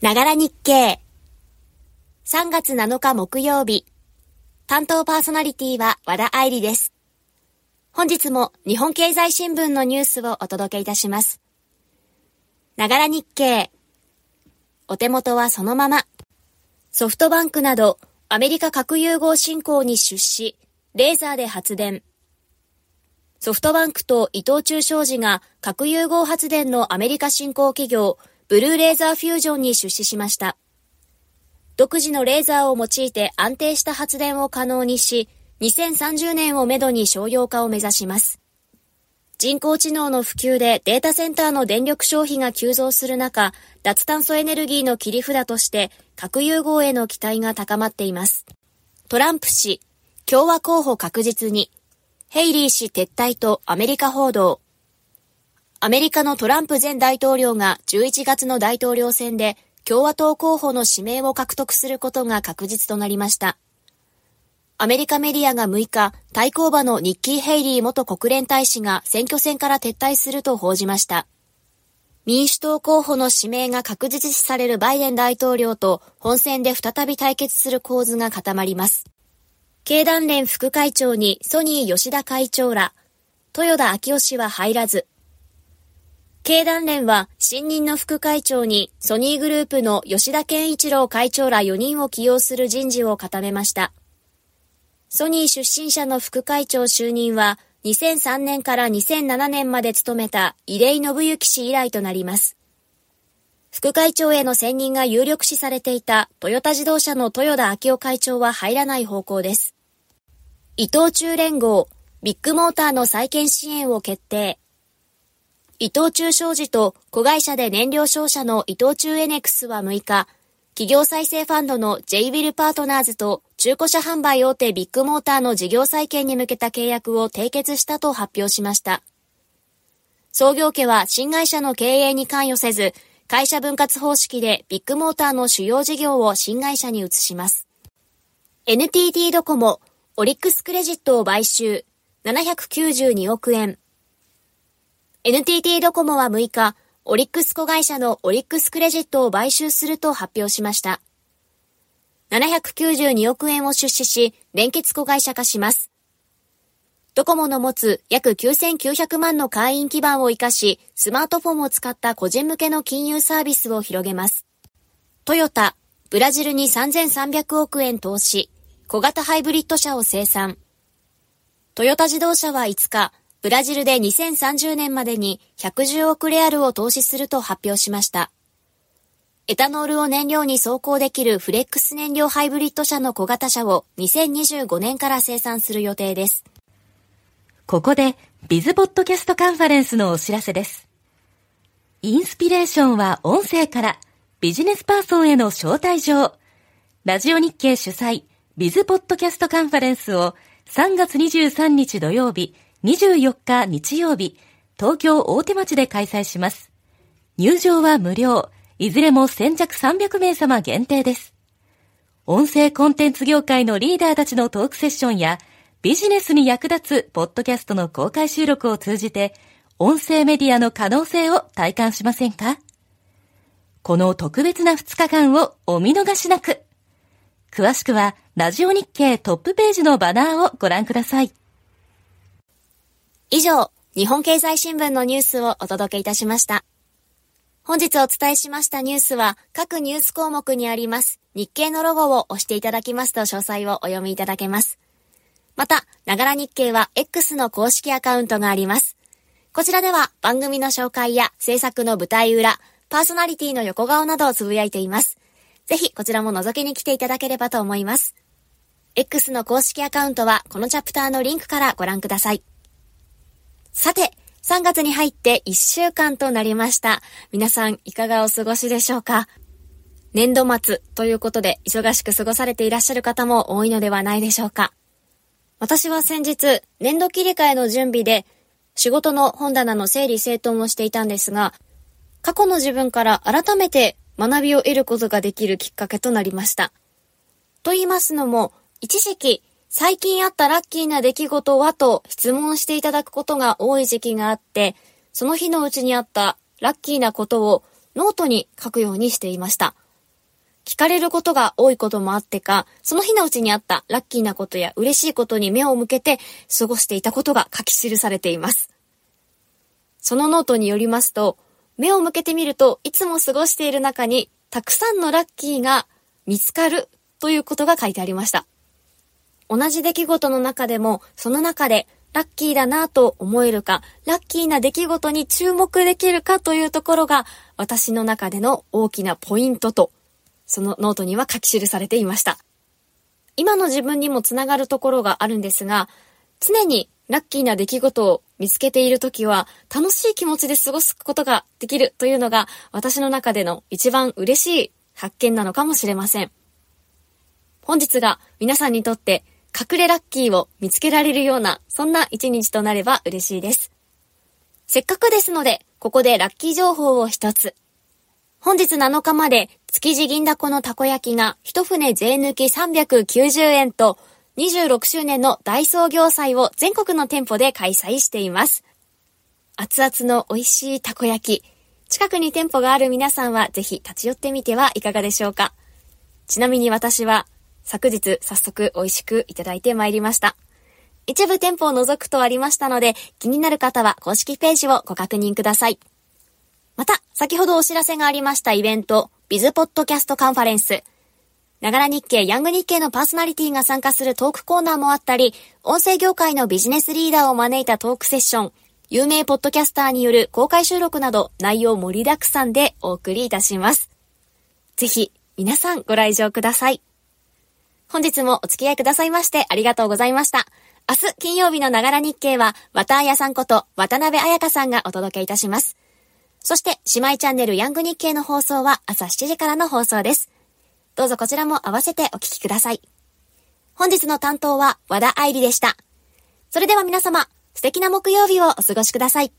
ながら日経。3月7日木曜日。担当パーソナリティは和田愛理です。本日も日本経済新聞のニュースをお届けいたします。ながら日経。お手元はそのまま。ソフトバンクなどアメリカ核融合振興に出資、レーザーで発電。ソフトバンクと伊藤忠商事が核融合発電のアメリカ振興企業ブルーレーザーフュージョンに出資しました。独自のレーザーを用いて安定した発電を可能にし、2030年をめどに商用化を目指します。人工知能の普及でデータセンターの電力消費が急増する中、脱炭素エネルギーの切り札として核融合への期待が高まっています。トランプ氏、共和候補確実に、ヘイリー氏撤退とアメリカ報道。アメリカのトランプ前大統領が11月の大統領選で共和党候補の指名を獲得することが確実となりました。アメリカメディアが6日、対抗馬のニッキー・ヘイリー元国連大使が選挙戦から撤退すると報じました。民主党候補の指名が確実視されるバイデン大統領と本選で再び対決する構図が固まります。経団連副会長にソニー吉田会長ら、豊田昭夫氏は入らず、経団連は新任の副会長にソニーグループの吉田健一郎会長ら4人を起用する人事を固めました。ソニー出身者の副会長就任は2003年から2007年まで務めた井出井信之氏以来となります。副会長への選任が有力視されていたトヨタ自動車の豊田昭夫会長は入らない方向です。伊藤忠連合、ビッグモーターの再建支援を決定。伊藤忠商事と子会社で燃料商社の伊藤忠エネクスは6日、企業再生ファンドの J ウィルパートナーズと中古車販売大手ビッグモーターの事業再建に向けた契約を締結したと発表しました。創業家は新会社の経営に関与せず、会社分割方式でビッグモーターの主要事業を新会社に移します。NTT ドコモ、オリックスクレジットを買収、792億円。NTT ドコモは6日、オリックス子会社のオリックスクレジットを買収すると発表しました。792億円を出資し、連結子会社化します。ドコモの持つ約9900万の会員基盤を活かし、スマートフォンを使った個人向けの金融サービスを広げます。トヨタ、ブラジルに3300億円投資、小型ハイブリッド車を生産。トヨタ自動車は5日、ブラジルで2030年までに110億レアルを投資すると発表しました。エタノールを燃料に走行できるフレックス燃料ハイブリッド車の小型車を2025年から生産する予定です。ここで、ビズポッドキャストカンファレンスのお知らせです。インスピレーションは音声からビジネスパーソンへの招待状。ラジオ日経主催ビズポッドキャストカンファレンスを3月23日土曜日24日日曜日、東京大手町で開催します。入場は無料、いずれも先着300名様限定です。音声コンテンツ業界のリーダーたちのトークセッションや、ビジネスに役立つポッドキャストの公開収録を通じて、音声メディアの可能性を体感しませんか？この特別な2日間をお見逃しなく。詳しくは、ラジオ日経トップページのバナーをご覧ください。以上、日本経済新聞のニュースをお届けいたしました。本日お伝えしましたニュースは各ニュース項目にあります日経のロゴを押していただきますと詳細をお読みいただけます。また、ながら日経は X の公式アカウントがあります。こちらでは番組の紹介や制作の舞台裏、パーソナリティの横顔などをつぶやいています。ぜひこちらも覗きに来ていただければと思います。X の公式アカウントはこのチャプターのリンクからご覧ください。さて、3月に入って1週間となりました。皆さんいかがお過ごしでしょうか？年度末ということで忙しく過ごされていらっしゃる方も多いのではないでしょうか？私は先日、年度切り替えの準備で仕事の本棚の整理整頓をしていたんですが、過去の自分から改めて学びを得ることができるきっかけとなりました。と言いますのも、一時期最近あったラッキーな出来事はと質問していただくことが多い時期があって、その日のうちにあったラッキーなことをノートに書くようにしていました。聞かれることが多いこともあってか、その日のうちにあったラッキーなことや嬉しいことに目を向けて過ごしていたことが書き記されています。そのノートによりますと、目を向けてみるといつも過ごしている中にたくさんのラッキーが見つかるということが書いてありました。同じ出来事の中でも、その中でラッキーだなと思えるか、ラッキーな出来事に注目できるかというところが、私の中での大きなポイントと、そのノートには書き記されていました。今の自分にもつながるところがあるんですが、常にラッキーな出来事を見つけているときは、楽しい気持ちで過ごすことができるというのが、私の中での一番嬉しい発見なのかもしれません。本日が皆さんにとって隠れラッキーを見つけられるような、そんな一日となれば嬉しいです。せっかくですので、ここでラッキー情報を一つ。本日7日まで築地銀だこのたこ焼きが一船税抜き390円と26周年の大創業祭を全国の店舗で開催しています。熱々の美味しいたこ焼き。近くに店舗がある皆さんはぜひ立ち寄ってみてはいかがでしょうか。ちなみに私は昨日早速美味しくいただいてまいりました。一部店舗を除くとありましたので、気になる方は公式ページをご確認ください。また、先ほどお知らせがありましたイベント、ビズポッドキャストカンファレンス。ながら日経、ヤング日経のパーソナリティが参加するトークコーナーもあったり、音声業界のビジネスリーダーを招いたトークセッション、有名ポッドキャスターによる公開収録など内容盛りだくさんでお送りいたします。ぜひ、皆さんご来場ください。本日もお付き合いくださいましてありがとうございました。明日金曜日のながら日経は、綿彩さんこと渡辺彩香さんがお届けいたします。そして、姉妹チャンネルヤング日経の放送は朝7時からの放送です。どうぞこちらも合わせてお聞きください。本日の担当は和田愛理でした。それでは皆様、素敵な木曜日をお過ごしください。